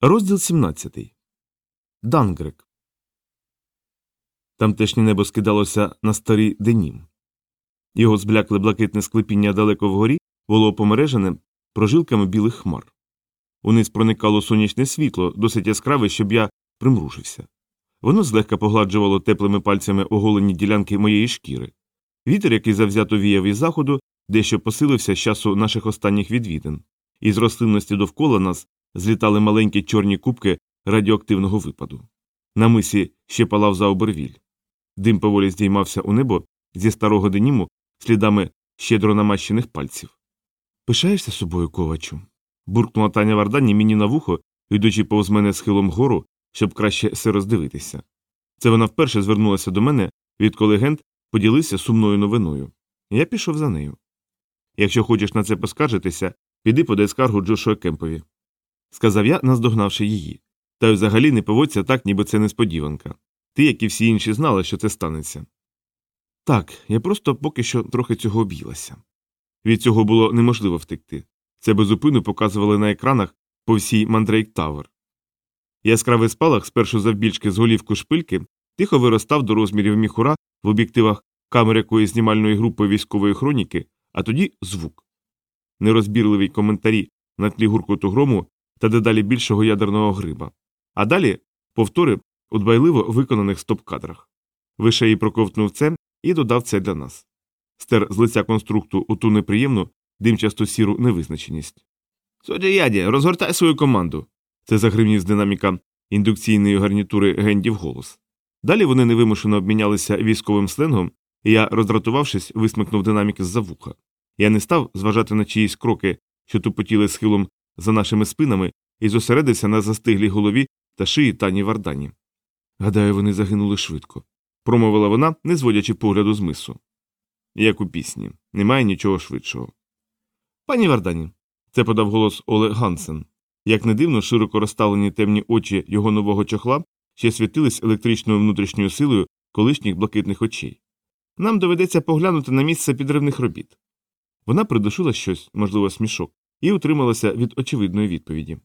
Розділ 17. Дангрек. Тамтешнє небо скидалося на старий денім. Його зблякле блакитне склепіння далеко вгорі було помережене прожилками білих хмар. Униз проникало сонячне світло, досить яскраве, щоб я примружився. Воно злегка погладжувало теплими пальцями оголені ділянки моєї шкіри. Вітер, який завзято віяв із заходу, дещо посилився з часу наших останніх відвідин. Із рослинності довкола нас злітали маленькі чорні кубки радіоактивного випаду. На мисі ще палав за обервіль. Дим поволі здіймався у небо зі старого деніму слідами щедро намащених пальців. Пишаєшся собою, ковачу? буркнула Таня Вардані мені на вухо, йдучи повз мене схилом гору, щоб краще все роздивитися. Це вона вперше звернулася до мене, відколи Гент поділився сумною новиною. Я пішов за нею. Якщо хочеш на це поскаржитися, піди подай скаргу Джошуа Кемпові сказав я, наздогнавши її. Та й взагалі не поводься так, ніби це несподіванка. Ти, як і всі інші, знала, що це станеться. Так, я просто поки що трохи цього об'їлася. Від цього було неможливо втекти. Це безупину показували на екранах по всій Мандрейк Тавер. Яскравий спалах, спершу завбільшки з голівку шпильки, тихо виростав до розмірів міхура в об'єктивах камер якоїсь знімальної групи військової хроніки, а тоді звук. Нерозбірливі коментарі на тлі гуркоту грому та дедалі більшого ядерного гриба. А далі повтори у дбайливо виконаних стоп-кадрах. Вишеї проковтнув це і додав це для нас. Стер з лиця конструкту у ту неприємну, димчасту сіру невизначеність. Соджі розгортай свою команду. Це загримів з динаміка індукційної гарнітури гендів голос. Далі вони невимушено обмінялися військовим сленгом, і я, роздратувавшись, висмикнув динамік з за вуха. Я не став зважати на чиїсь кроки, що тупотіли схилом за нашими спинами і зосередився на застиглій голові та шиї тані вардані. Гадаю, вони загинули швидко, промовила вона, не зводячи погляду з мису. Як у пісні, немає нічого швидшого. Пані Вардані, це подав голос Оле Гансен. Як не дивно, широко розставлені темні очі його нового чохла ще світились електричною внутрішньою силою колишніх блакитних очей. Нам доведеться поглянути на місце підривних робіт. Вона придушила щось, можливо, смішок, і утрималася від очевидної відповіді.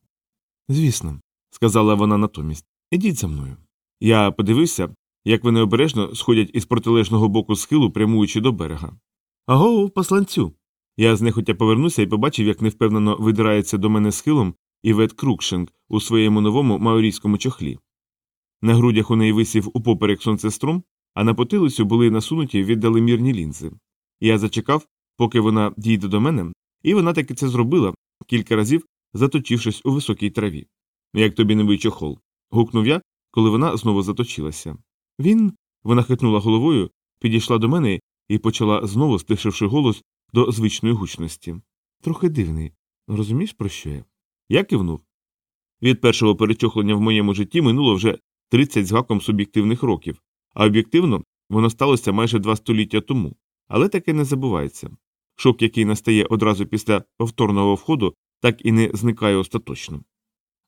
Звісно, сказала вона натомість, ідіть за мною. Я подивився, як вони обережно сходять із протилежного боку схилу, прямуючи до берега. Аго, посланцю. Я знехотя повернуся і побачив, як невпевнено видирається до мене схилом Івет Крукшинг у своєму новому маорійському чохлі. На грудях у неї висів упоперек сонцеструм, а на потилицю були насунуті віддаленмірні лінзи. Я зачекав, поки вона дійде до мене, і вона таки це зробила, кілька разів заточившись у високій траві. Як тобі новий чохол? гукнув я, коли вона знову заточилася. Він. Вона хитнула головою, підійшла до мене і почала знову, стишивши голос до звичної гучності. Трохи дивний. Розумієш, про що я? Я кивнув. Від першого перечохлення в моєму житті минуло вже 30 з гаком суб'єктивних років, а об'єктивно воно сталося майже два століття тому, але таке не забувається. Шок, який настає одразу після повторного входу, так і не зникає остаточно.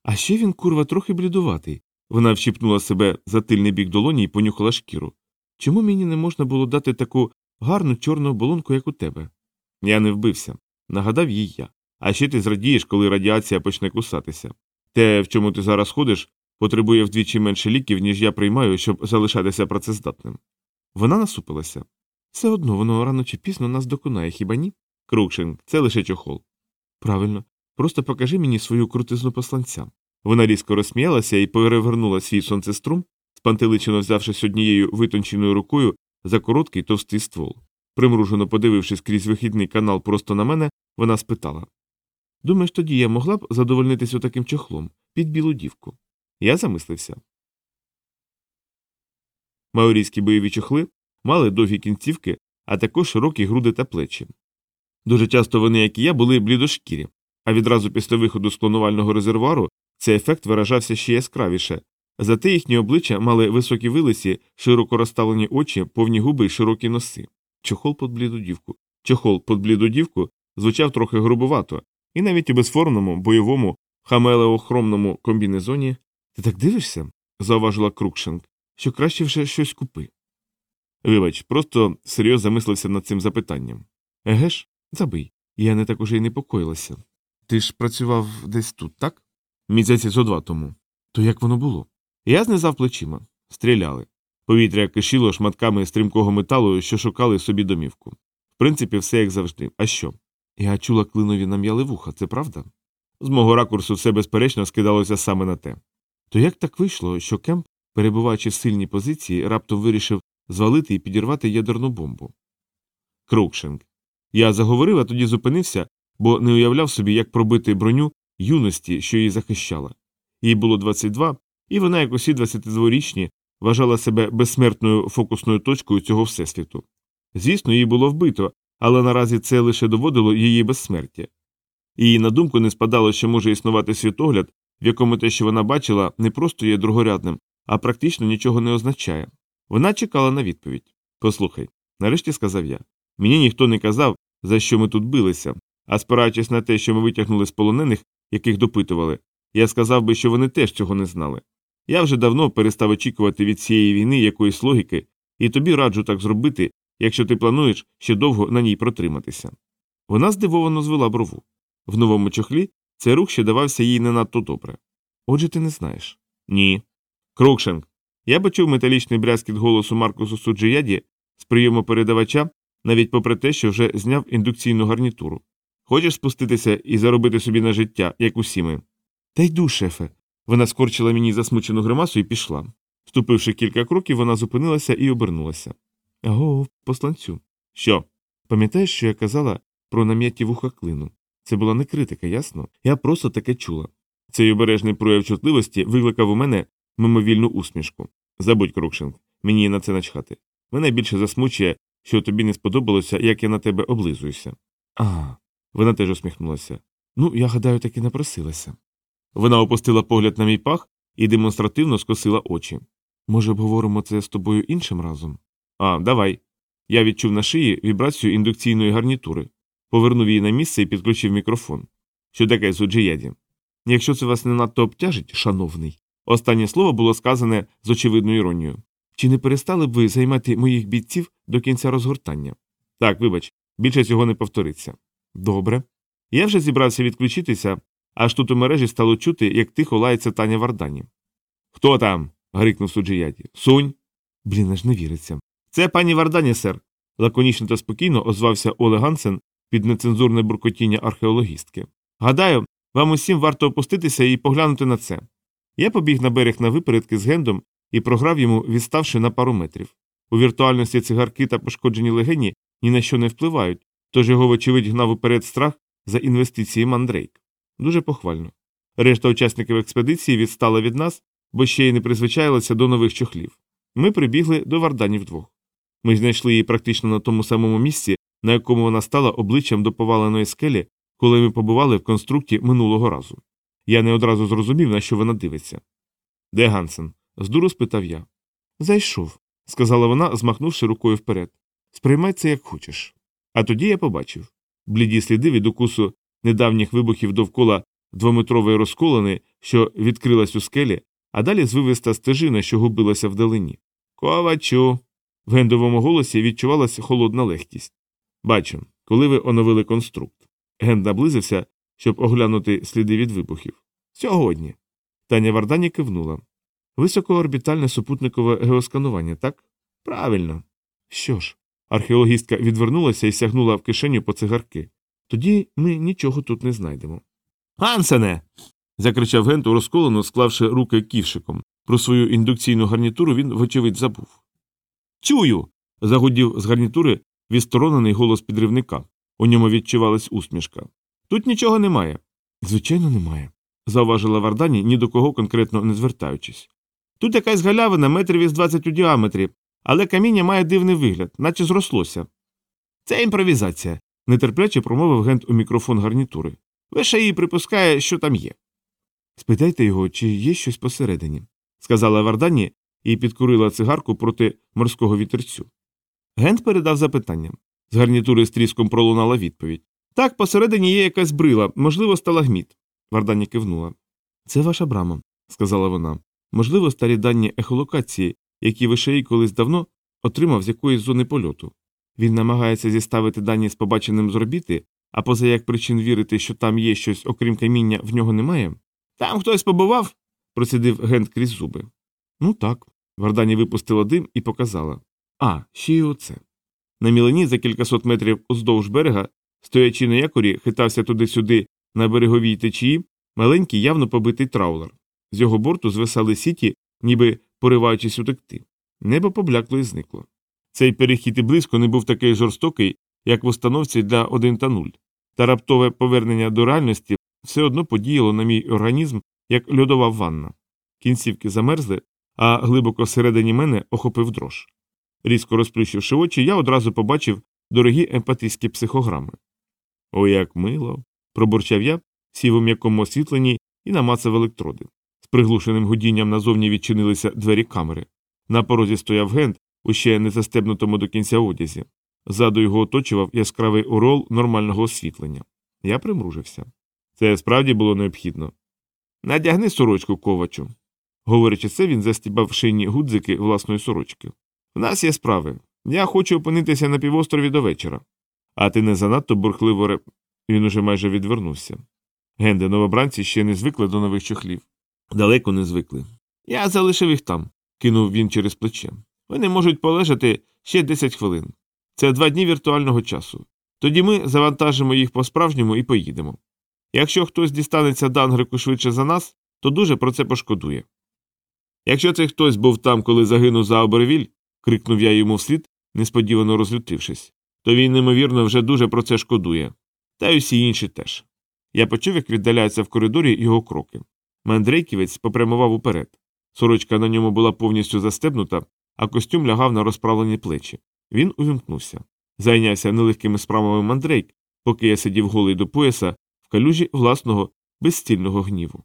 А ще він, курва, трохи блідуватий. Вона вщипнула себе за тильний бік долоні і понюхала шкіру. Чому мені не можна було дати таку гарну чорну оболонку, як у тебе? Я не вбився, нагадав їй я. А ще ти зрадієш, коли радіація почне кусатися. Те, в чому ти зараз ходиш, потребує вдвічі менше ліків, ніж я приймаю, щоб залишатися працездатним. Вона насупилася. Все одно воно рано чи пізно нас доконає, хіба ні? Крукшин, це лише чохол. Правильно, просто покажи мені свою крутизну посланця. Вона різко розсміялася і перевернула свій сонцеструм, спантеличено взявшись однією витонченою рукою за короткий товстий ствол. Примружено подивившись крізь вихідний канал просто на мене, вона спитала Думаєш, тоді я могла б задовольнитися таким чохлом під білу дівку? Я замислився. Маорійські бойові чохли мали довгі кінцівки, а також широкі груди та плечі. Дуже часто вони, як і я, були блідошкірі, а відразу після виходу з клонувального резервуару цей ефект виражався ще яскравіше. Зате їхні обличчя мали високі вилисі, широко розставлені очі, повні губи й широкі носи. Чохол під бліду дівку. Чохол під бліду дівку звучав трохи грубовато, і навіть у безформному, бойовому, хамелеохромному комбінезоні. Ти так дивишся? зауважила Крукшинг, що краще вже щось купи. Вибач, просто серйозно замислився над цим запитанням. Еге ж, забий. Я не так уже й непокоїлася. Ти ж працював десь тут, так? Місяці зо два тому. То як воно було? Я знизав плечима. Стріляли. Повітря кишіло шматками стрімкого металу, що шукали собі домівку. В принципі, все як завжди. А що? Я чула клинові нам'яли вуха, це правда? З мого ракурсу все безперечно скидалося саме на те. То як так вийшло, що Кемп, перебуваючи в сильній позиції, раптом вирішив звалити і підірвати ядерну бомбу? Крукшенк. Я заговорив, а тоді зупинився, бо не уявляв собі, як пробити броню юності, що її захищала. Їй було 22, і вона, як усі 22-річні, вважала себе безсмертною фокусною точкою цього всесвіту. Звісно, її було вбито, але наразі це лише доводило її безсмертя. Їй на думку не спадало, що може існувати світогляд, в якому те, що вона бачила, не просто є другорядним, а практично нічого не означає. Вона чекала на відповідь. Послухай, нарешті сказав я. Мені ніхто не казав, за що ми тут билися, а спираючись на те, що ми витягнули з полонених, яких допитували, я сказав би, що вони теж цього не знали. Я вже давно перестав очікувати від цієї війни якоїсь логіки, і тобі раджу так зробити, якщо ти плануєш ще довго на ній протриматися. Вона здивовано звела брову. В новому чохлі цей рух ще давався їй не надто добре. Отже, ти не знаєш? Ні. Крукшенк. Я бачив металічний брязкіт голосу Маркусу Суджияді з прийому передавача, навіть попри те, що вже зняв індукційну гарнітуру. Хочеш спуститися і заробити собі на життя, як усі ми? Та йду, шефе. Вона скорчила мені засмучену гримасу і пішла. Ступивши кілька кроків, вона зупинилася і обернулася. Аго, посланцю. Що? Пам'ятаєш, що я казала про нам'яті вуха клину? Це була не критика, ясно? Я просто таке чула. Цей обережний прояв чутливості викликав у мене мимовільну усмішку. Забудь, Крукшинг, мені на це начхати. Мене більше засмучує, що тобі не сподобалося, як я на тебе облизуюся. А. Вона теж усміхнулася. Ну, я гадаю, таки напросилася. Вона опустила погляд на мій пах і демонстративно скосила очі. Може, обговоримо це з тобою іншим разом? А, давай. Я відчув на шиї вібрацію індукційної гарнітури, повернув її на місце і підключив мікрофон. Що таке суджияді? Якщо це вас не надто обтяжить, шановний. Останнє слово було сказане з очевидною іронією. Чи не перестали б ви займати моїх бійців до кінця розгортання? Так, вибач, більше цього не повториться. Добре. Я вже зібрався відключитися, аж тут у мережі стало чути, як тихо лається Таня Вардані. Хто там? грикнув суджияді. Сунь. Блін, аж не віриться. Це пані Вардані, сер. лаконічно та спокійно озвався Олег Гансен під нецензурне буркотіння археологістки. Гадаю, вам усім варто опуститися і поглянути на це. Я побіг на берег на випередки з гендом і програв йому, відставши на пару метрів. У віртуальності цигарки та пошкоджені легені ні на що не впливають, тож його, вочевидь, гнав уперед страх за інвестиції мандрейк. Дуже похвально. Решта учасників експедиції відстала від нас, бо ще й не призвичаїлася до нових чохлів. Ми прибігли до Вардані вдвох. Ми знайшли її практично на тому самому місці, на якому вона стала обличчям до поваленої скелі, коли ми побували в конструкті минулого разу. Я не одразу зрозумів, на що вона дивиться. Де Гансен? здуру спитав я. Зайшов, сказала вона, змахнувши рукою вперед. Сприймай це як хочеш. А тоді я побачив бліді сліди від укусу недавніх вибухів довкола двометрової розколини, що відкрилась у скелі, а далі звивиста стежина, що губилася вдалині. Ковачу. В гендовому голосі відчувалася холодна легкість. Бачу, коли ви оновили конструкт. Генд наблизився, щоб оглянути сліди від вибухів. Сьогодні. Таня Вардані кивнула. Високоорбітальне супутникове геосканування, так? Правильно. Що ж, археологістка відвернулася і сягнула в кишеню по цигарки. Тоді ми нічого тут не знайдемо. Гансене. закричав Гент у розколену, склавши руки ківшиком. Про свою індукційну гарнітуру він, вочевидь, забув. Чую. загудів з гарнітури відсторонений голос підривника. У ньому відчувалась усмішка. Тут нічого немає. Звичайно, немає, зауважила Вардані, ні до кого конкретно не звертаючись. Тут якась галявина метрів із 20 у діаметрі, але каміння має дивний вигляд, наче зрослося. Це імпровізація, нетерпляче промовив гент у мікрофон гарнітури. Лише її припускає, що там є. Спитайте його, чи є щось посередині, сказала Вардані і підкурила цигарку проти морського вітерцю. Гент передав запитання. З гарнітури з тріском пролунала відповідь. Так, посередині є якась брила, можливо, сталагміт. Вардані кивнула. Це ваша брама, сказала вона. Можливо, старі дані ехолокації, які Вишеї колись давно отримав з якоїсь зони польоту. Він намагається зіставити дані з побаченим з орбіти, а поза як причин вірити, що там є щось, окрім каміння, в нього немає. Там хтось побував? процідив Гент крізь зуби. Ну так. Вардані випустила дим і показала. А, ще й оце. На мілені за кількасот метрів уздовж берега, стоячи на якорі, хитався туди-сюди на береговій течії маленький явно побитий траулер. З його борту звисали сіті, ніби пориваючись утекти. Небо поблякло і зникло. Цей перехід і близько не був такий жорстокий, як в установці для 1 та 0. Та раптове повернення до реальності все одно подіяло на мій організм, як льодова ванна. Кінцівки замерзли, а глибоко всередині мене охопив дрож. Різко розплющивши очі, я одразу побачив дорогі емпатійські психограми. О, як мило. пробурчав я, сів у м'якому освітленні і намацав електроди. З приглушеним гудінням назовні відчинилися двері камери. На порозі стояв гент у ще не застебнутому до кінця одязі. Ззаду його оточував яскравий орол нормального освітлення. Я примружився. Це справді було необхідно. Надягни сорочку ковачу. Говорячи це, він застібав шинні гудзики власної сорочки. У нас є справи. Я хочу опинитися на півострові до вечора. А ти не занадто бурхливо реп. Він уже майже відвернувся. Генде, новобранці ще не звикли до нових чохлів. Далеко не звикли. Я залишив їх там, кинув він через плече. Вони можуть полежати ще 10 хвилин. Це два дні віртуального часу. Тоді ми завантажимо їх по-справжньому і поїдемо. Якщо хтось дістанеться Дангрику швидше за нас, то дуже про це пошкодує. Якщо цей хтось був там, коли загинув за Обервіль, крикнув я йому вслід, несподівано розлютившись, то він, неймовірно, вже дуже про це шкодує. Та й усі інші теж. Я почув, як віддаляються в коридорі його кроки. Мандрейківець попрямував уперед. Сорочка на ньому була повністю застебнута, а костюм лягав на розправлені плечі. Він увімкнувся. Зайнявся нелегкими справами мандрейк, поки я сидів голий до пояса в калюжі власного безстільного гніву.